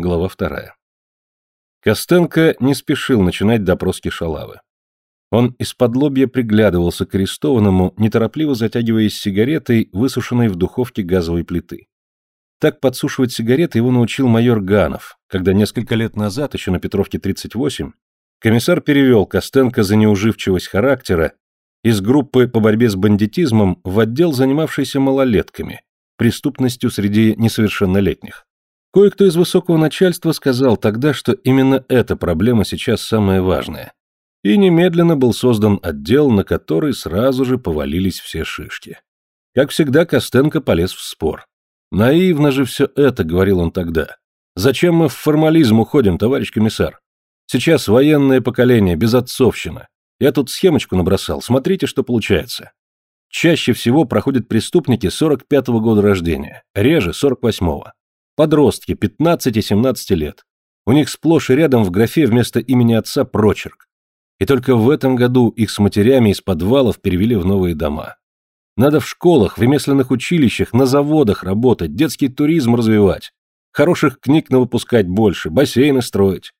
Глава вторая. Костенко не спешил начинать допрос Кишалавы. Он из-под лобья приглядывался к арестованному, неторопливо затягиваясь сигаретой, высушенной в духовке газовой плиты. Так подсушивать сигареты его научил майор Ганов, когда несколько лет назад, еще на Петровке 38, комиссар перевел Костенко за неуживчивость характера из группы по борьбе с бандитизмом в отдел, занимавшийся малолетками, преступностью среди несовершеннолетних. Кое-кто из высокого начальства сказал тогда, что именно эта проблема сейчас самая важная. И немедленно был создан отдел, на который сразу же повалились все шишки. Как всегда, Костенко полез в спор. «Наивно же все это», — говорил он тогда. «Зачем мы в формализм уходим, товарищ комиссар? Сейчас военное поколение, безотцовщина. Я тут схемочку набросал, смотрите, что получается. Чаще всего проходят преступники 45-го года рождения, реже 48-го. Подростки, 15-17 лет. У них сплошь и рядом в графе вместо имени отца прочерк. И только в этом году их с матерями из подвалов перевели в новые дома. Надо в школах, в ремесленных училищах, на заводах работать, детский туризм развивать. Хороших книг навыпускать больше, бассейны строить.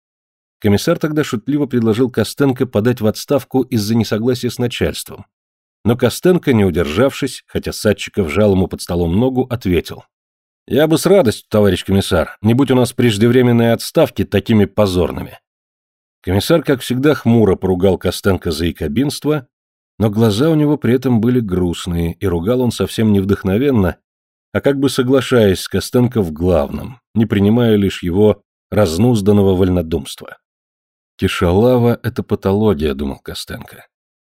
Комиссар тогда шутливо предложил Костенко подать в отставку из-за несогласия с начальством. Но Костенко, не удержавшись, хотя Садчиков жал ему под столом ногу, ответил. Я бы с радостью, товарищ комиссар, не будь у нас преждевременные отставки такими позорными. Комиссар, как всегда, хмуро поругал Костенко за якобинство, но глаза у него при этом были грустные, и ругал он совсем не вдохновенно, а как бы соглашаясь с Костенко в главном, не принимая лишь его разнузданного вольнодумства. «Кишалава — это патология», — думал Костенко.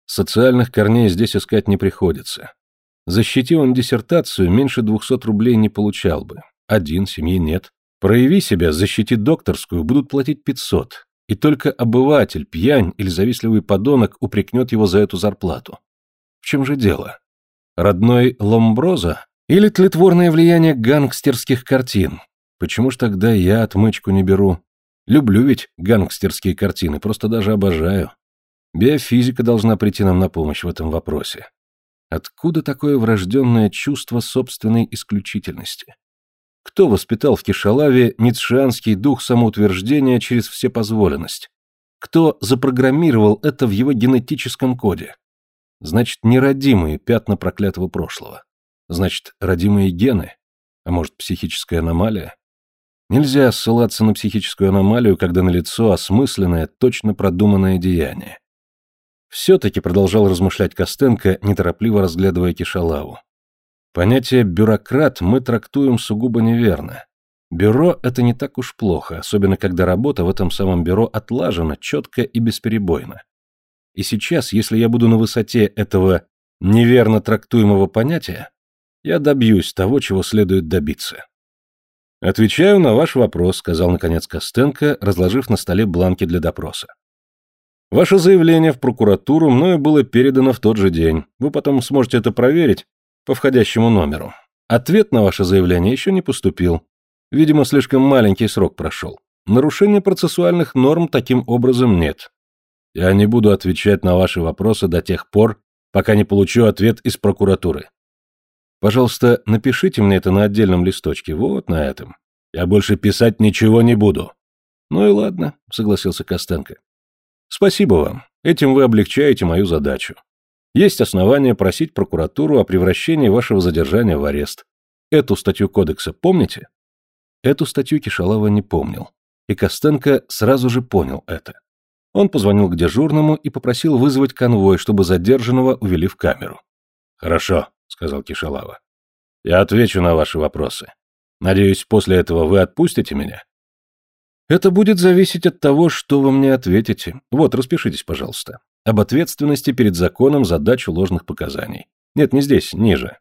«Социальных корней здесь искать не приходится. Защити он диссертацию, меньше двухсот рублей не получал бы. Один, семьи нет. Прояви себя, защити докторскую, будут платить пятьсот. И только обыватель, пьянь или завистливый подонок упрекнет его за эту зарплату. В чем же дело? Родной Ломброза? Или тлетворное влияние гангстерских картин? Почему ж тогда я отмычку не беру? Люблю ведь гангстерские картины, просто даже обожаю. Биофизика должна прийти нам на помощь в этом вопросе. Откуда такое врожденное чувство собственной исключительности? Кто воспитал в Кишалаве ницшеанский дух самоутверждения через всепозволенность? Кто запрограммировал это в его генетическом коде? Значит, неродимые пятна проклятого прошлого. Значит, родимые гены. А может, психическая аномалия? Нельзя ссылаться на психическую аномалию, когда налицо осмысленное, точно продуманное деяние. Все-таки продолжал размышлять Костенко, неторопливо разглядывая Кишалаву. Понятие «бюрократ» мы трактуем сугубо неверно. Бюро – это не так уж плохо, особенно когда работа в этом самом бюро отлажена четко и бесперебойно. И сейчас, если я буду на высоте этого неверно трактуемого понятия, я добьюсь того, чего следует добиться. «Отвечаю на ваш вопрос», — сказал наконец Костенко, разложив на столе бланки для допроса. Ваше заявление в прокуратуру мною было передано в тот же день. Вы потом сможете это проверить по входящему номеру. Ответ на ваше заявление еще не поступил. Видимо, слишком маленький срок прошел. Нарушения процессуальных норм таким образом нет. Я не буду отвечать на ваши вопросы до тех пор, пока не получу ответ из прокуратуры. Пожалуйста, напишите мне это на отдельном листочке, вот на этом. Я больше писать ничего не буду. Ну и ладно, согласился Костенко. Спасибо вам. Этим вы облегчаете мою задачу. Есть основания просить прокуратуру о превращении вашего задержания в арест. Эту статью кодекса помните? Эту статью Кишалава не помнил. И Костенко сразу же понял это. Он позвонил к дежурному и попросил вызвать конвой, чтобы задержанного увели в камеру. «Хорошо», — сказал Кишалава. «Я отвечу на ваши вопросы. Надеюсь, после этого вы отпустите меня?» Это будет зависеть от того, что вы мне ответите. Вот, распишитесь, пожалуйста. Об ответственности перед законом за дачу ложных показаний. Нет, не здесь, ниже.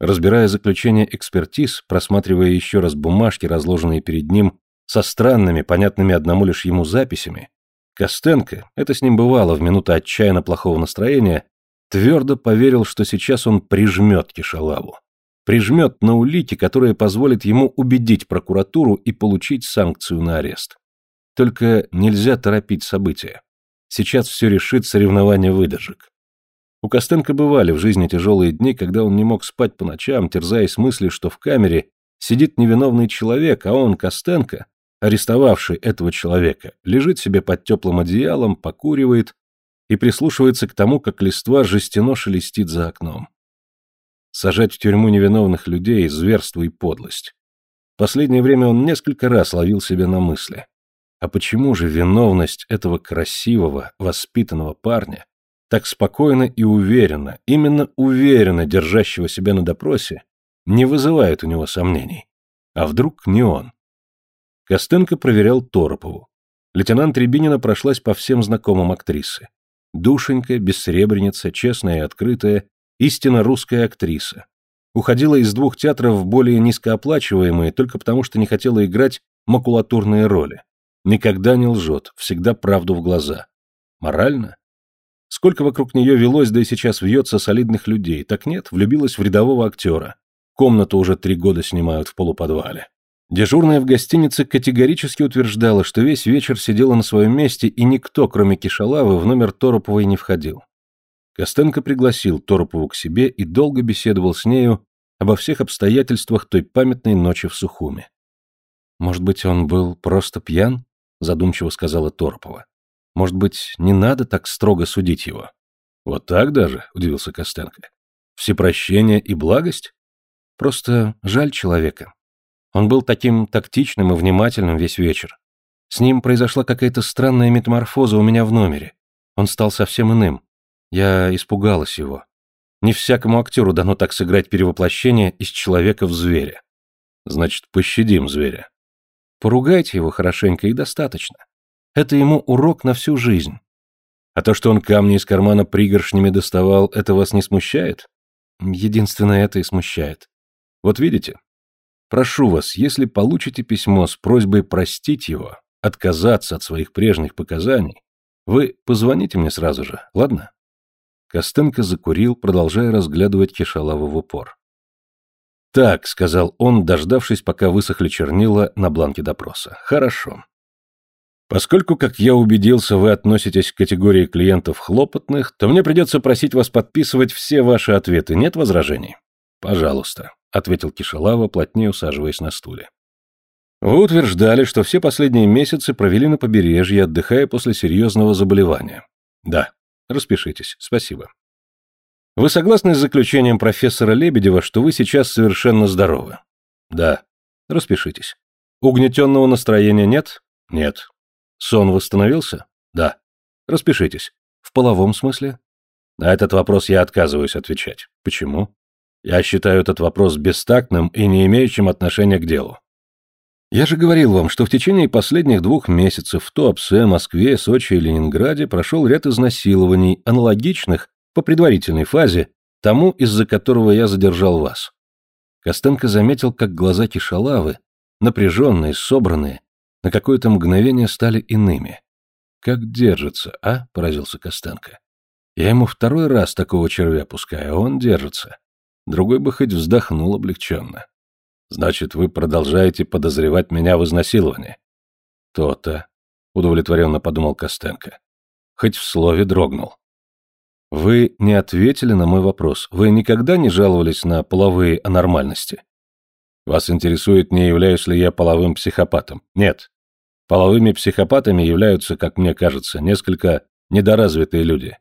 Разбирая заключение экспертиз, просматривая еще раз бумажки, разложенные перед ним, со странными, понятными одному лишь ему записями, Костенко, это с ним бывало в минуты отчаянно плохого настроения, твердо поверил, что сейчас он прижмет Кишалаву прижмет на улики, которые позволят ему убедить прокуратуру и получить санкцию на арест. Только нельзя торопить события. Сейчас все решит соревнование выдержек. У Костенко бывали в жизни тяжелые дни, когда он не мог спать по ночам, терзаясь мыслью, что в камере сидит невиновный человек, а он, Костенко, арестовавший этого человека, лежит себе под теплым одеялом, покуривает и прислушивается к тому, как листва жестяно шелестит за окном. Сажать в тюрьму невиновных людей – зверство и подлость. В последнее время он несколько раз ловил себя на мысли. А почему же виновность этого красивого, воспитанного парня, так спокойно и уверенно, именно уверенно держащего себя на допросе, не вызывает у него сомнений? А вдруг не он? Костенко проверял Торопову. Лейтенант Рябинина прошлась по всем знакомым актрисы. Душенька, бессребреница, честная и открытая, истинно русская актриса. Уходила из двух театров в более низкооплачиваемые только потому, что не хотела играть макулатурные роли. Никогда не лжет, всегда правду в глаза. Морально? Сколько вокруг нее велось, да и сейчас вьется солидных людей. Так нет, влюбилась в рядового актера. Комнату уже три года снимают в полуподвале. Дежурная в гостинице категорически утверждала, что весь вечер сидела на своем месте, и никто, кроме Кишалавы, в номер Тороповой не входил. Костенко пригласил Торопову к себе и долго беседовал с нею обо всех обстоятельствах той памятной ночи в Сухуме. «Может быть, он был просто пьян?» — задумчиво сказала Торопова. «Может быть, не надо так строго судить его?» «Вот так даже?» — удивился Костенко. «Всепрощение и благость?» «Просто жаль человека. Он был таким тактичным и внимательным весь вечер. С ним произошла какая-то странная метаморфоза у меня в номере. Он стал совсем иным. Я испугалась его. Не всякому актеру дано так сыграть перевоплощение из человека в зверя. Значит, пощадим зверя. Поругайте его хорошенько и достаточно. Это ему урок на всю жизнь. А то, что он камни из кармана пригоршнями доставал, это вас не смущает? Единственное это и смущает. Вот видите, Прошу вас, если получите письмо с просьбой простить его, отказаться от своих прежних показаний, вы позвоните мне сразу же, ладно?» Костенко закурил, продолжая разглядывать Кишалаву в упор. «Так», — сказал он, дождавшись, пока высохли чернила на бланке допроса. «Хорошо. Поскольку, как я убедился, вы относитесь к категории клиентов хлопотных, то мне придется просить вас подписывать все ваши ответы. Нет возражений? Пожалуйста ответил Кишелава, плотнее усаживаясь на стуле. Вы утверждали, что все последние месяцы провели на побережье, отдыхая после серьезного заболевания. Да. Распишитесь. Спасибо. Вы согласны с заключением профессора Лебедева, что вы сейчас совершенно здоровы? Да. Распишитесь. Угнетенного настроения нет? Нет. Сон восстановился? Да. Распишитесь. В половом смысле? На этот вопрос я отказываюсь отвечать. Почему? Я считаю этот вопрос бестактным и не имеющим отношения к делу. Я же говорил вам, что в течение последних двух месяцев в Туапсе, Москве, Сочи и Ленинграде прошел ряд изнасилований, аналогичных, по предварительной фазе, тому, из-за которого я задержал вас. Костенко заметил, как глаза Кишалавы, напряженные, собранные, на какое-то мгновение стали иными. «Как держится, а?» — поразился Костенко. «Я ему второй раз такого червя пускаю, а он держится. Другой бы хоть вздохнул облегченно. Значит, вы продолжаете подозревать меня в изнасиловании? То-то, удовлетворенно подумал Костенко. Хоть в слове дрогнул. Вы не ответили на мой вопрос. Вы никогда не жаловались на половые анормальности? Вас интересует, не являюсь ли я половым психопатом? Нет. Половыми психопатами являются, как мне кажется, несколько недоразвитые люди.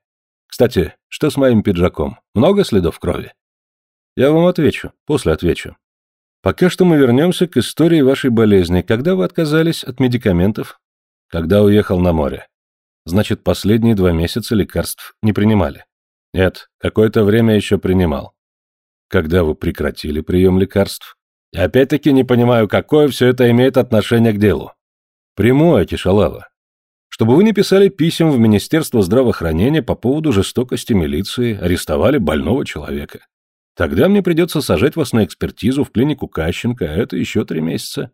Кстати, что с моим пиджаком? Много следов крови? Я вам отвечу, после отвечу. Пока что мы вернемся к истории вашей болезни. Когда вы отказались от медикаментов? Когда уехал на море. Значит, последние два месяца лекарств не принимали? Нет, какое-то время еще принимал. Когда вы прекратили прием лекарств? И опять-таки не понимаю, какое все это имеет отношение к делу. Прямое, Кишалава. Чтобы вы не писали писем в Министерство здравоохранения по поводу жестокости милиции, арестовали больного человека. Тогда мне придется сажать вас на экспертизу в клинику Кащенко, а это еще три месяца.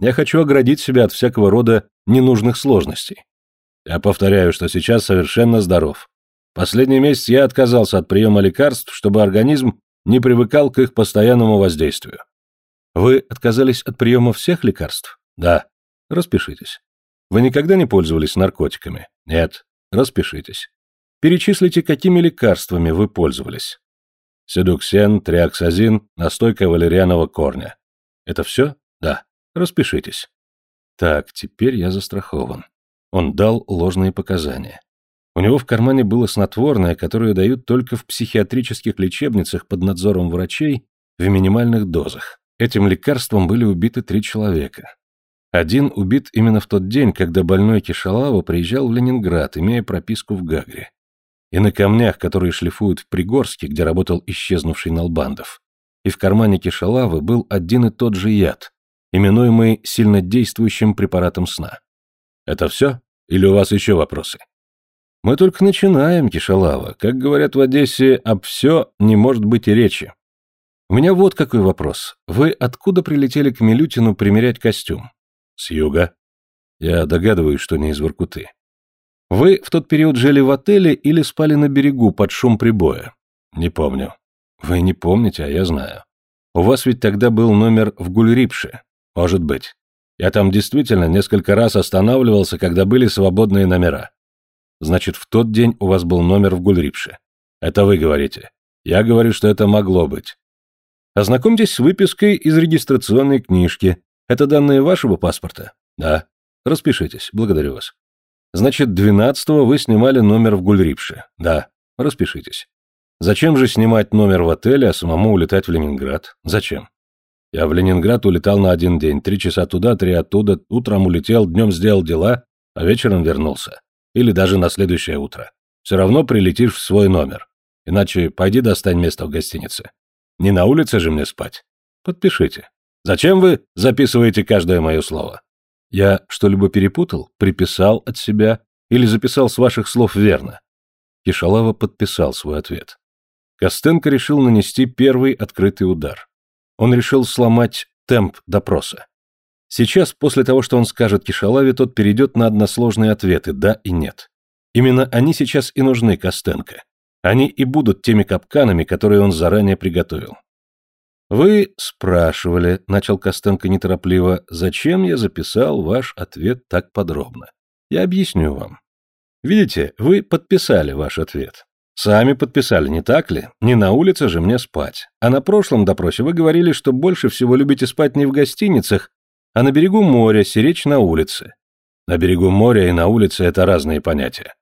Я хочу оградить себя от всякого рода ненужных сложностей. Я повторяю, что сейчас совершенно здоров. Последний месяц я отказался от приема лекарств, чтобы организм не привыкал к их постоянному воздействию. Вы отказались от приема всех лекарств? Да. Распишитесь. Вы никогда не пользовались наркотиками? Нет. Распишитесь. Перечислите, какими лекарствами вы пользовались. Седуксен, триоксазин, настойка валерианового корня. Это все? Да. Распишитесь. Так, теперь я застрахован. Он дал ложные показания. У него в кармане было снотворное, которое дают только в психиатрических лечебницах под надзором врачей в минимальных дозах. Этим лекарством были убиты три человека. Один убит именно в тот день, когда больной Кишалава приезжал в Ленинград, имея прописку в Гагре. И на камнях, которые шлифуют в Пригорске, где работал исчезнувший Налбандов, и в кармане Кишалавы был один и тот же яд, именуемый сильнодействующим препаратом сна. Это все? Или у вас еще вопросы? Мы только начинаем, Кишалава. Как говорят в Одессе, об все не может быть и речи. У меня вот какой вопрос. Вы откуда прилетели к Милютину примерять костюм? С юга. Я догадываюсь, что не из Воркуты. Вы в тот период жили в отеле или спали на берегу под шум прибоя? Не помню. Вы не помните, а я знаю. У вас ведь тогда был номер в Гульрипше. Может быть. Я там действительно несколько раз останавливался, когда были свободные номера. Значит, в тот день у вас был номер в Гульрипше. Это вы говорите. Я говорю, что это могло быть. Ознакомьтесь с выпиской из регистрационной книжки. Это данные вашего паспорта? Да. Распишитесь. Благодарю вас. Значит, 12-го вы снимали номер в Гульрипше? Да. Распишитесь. Зачем же снимать номер в отеле, а самому улетать в Ленинград? Зачем? Я в Ленинград улетал на один день, три часа туда, три оттуда, утром улетел, днем сделал дела, а вечером вернулся. Или даже на следующее утро. Все равно прилетишь в свой номер. Иначе пойди достань место в гостинице. Не на улице же мне спать. Подпишите. Зачем вы записываете каждое мое слово? Я что-либо перепутал, приписал от себя или записал с ваших слов верно? Кишалава подписал свой ответ. Костенко решил нанести первый открытый удар. Он решил сломать темп допроса. Сейчас, после того, что он скажет Кишалаве, тот перейдет на односложные ответы «да» и «нет». Именно они сейчас и нужны Костенко. Они и будут теми капканами, которые он заранее приготовил. «Вы спрашивали», — начал Костенко неторопливо, — «зачем я записал ваш ответ так подробно? Я объясню вам. Видите, вы подписали ваш ответ. Сами подписали, не так ли? Не на улице же мне спать. А на прошлом допросе вы говорили, что больше всего любите спать не в гостиницах, а на берегу моря, сиречь на улице. На берегу моря и на улице это разные понятия.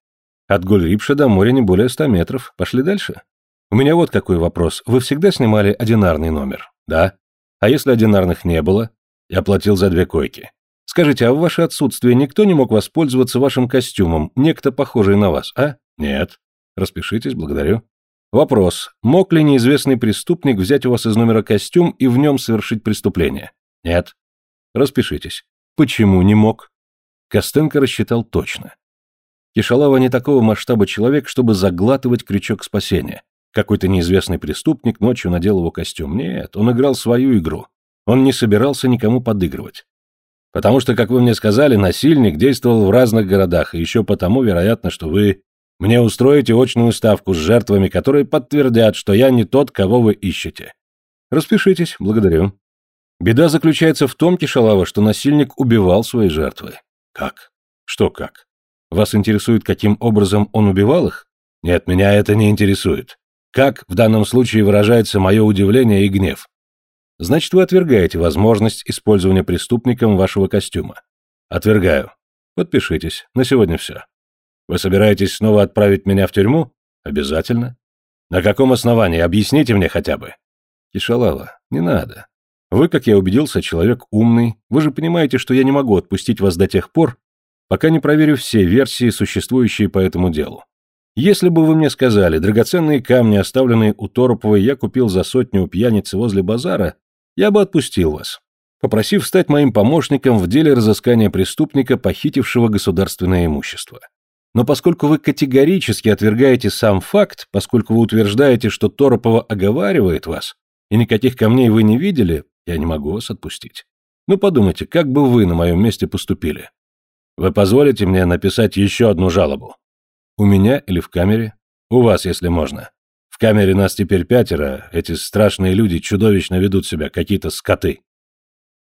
От Гульрипша до моря не более ста метров. Пошли дальше. У меня вот какой вопрос. Вы всегда снимали одинарный номер? Да. А если одинарных не было? Я платил за две койки. Скажите, а в ваше отсутствие никто не мог воспользоваться вашим костюмом, некто похожий на вас, а? Нет. Распишитесь, благодарю. Вопрос. Мог ли неизвестный преступник взять у вас из номера костюм и в нем совершить преступление? Нет. Распишитесь. Почему не мог? Костенко рассчитал точно. Кишалава не такого масштаба человек, чтобы заглатывать крючок спасения. Какой-то неизвестный преступник ночью надел его костюм. Нет, он играл свою игру. Он не собирался никому подыгрывать. Потому что, как вы мне сказали, насильник действовал в разных городах, и еще потому, вероятно, что вы мне устроите очную ставку с жертвами, которые подтвердят, что я не тот, кого вы ищете. Распишитесь, благодарю. Беда заключается в том, Кишалава, что насильник убивал свои жертвы. Как? Что как? Вас интересует, каким образом он убивал их? Нет, меня это не интересует. Как в данном случае выражается мое удивление и гнев? Значит, вы отвергаете возможность использования преступником вашего костюма. Отвергаю. Подпишитесь. На сегодня все. Вы собираетесь снова отправить меня в тюрьму? Обязательно. На каком основании? Объясните мне хотя бы. Кишалава, не надо. Вы, как я убедился, человек умный. Вы же понимаете, что я не могу отпустить вас до тех пор, пока не проверю все версии, существующие по этому делу. Если бы вы мне сказали, драгоценные камни, оставленные у Тороповой, я купил за сотню у пьяницы возле базара, я бы отпустил вас, попросив стать моим помощником в деле разыскания преступника, похитившего государственное имущество. Но поскольку вы категорически отвергаете сам факт, поскольку вы утверждаете, что Торопова оговаривает вас, и никаких камней вы не видели, я не могу вас отпустить. Ну подумайте, как бы вы на моем месте поступили? Вы позволите мне написать еще одну жалобу? У меня или в камере? У вас, если можно. В камере нас теперь пятеро, эти страшные люди чудовищно ведут себя, какие-то скоты.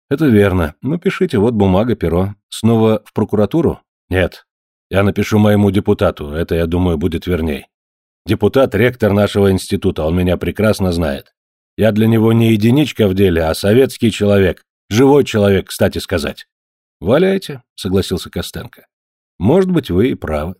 Это верно. Ну, пишите, вот бумага, перо. Снова в прокуратуру? Нет. Я напишу моему депутату, это, я думаю, будет верней. Депутат – ректор нашего института, он меня прекрасно знает. Я для него не единичка в деле, а советский человек, живой человек, кстати сказать. Валяйте, согласился Костенко. Может быть, вы и правы.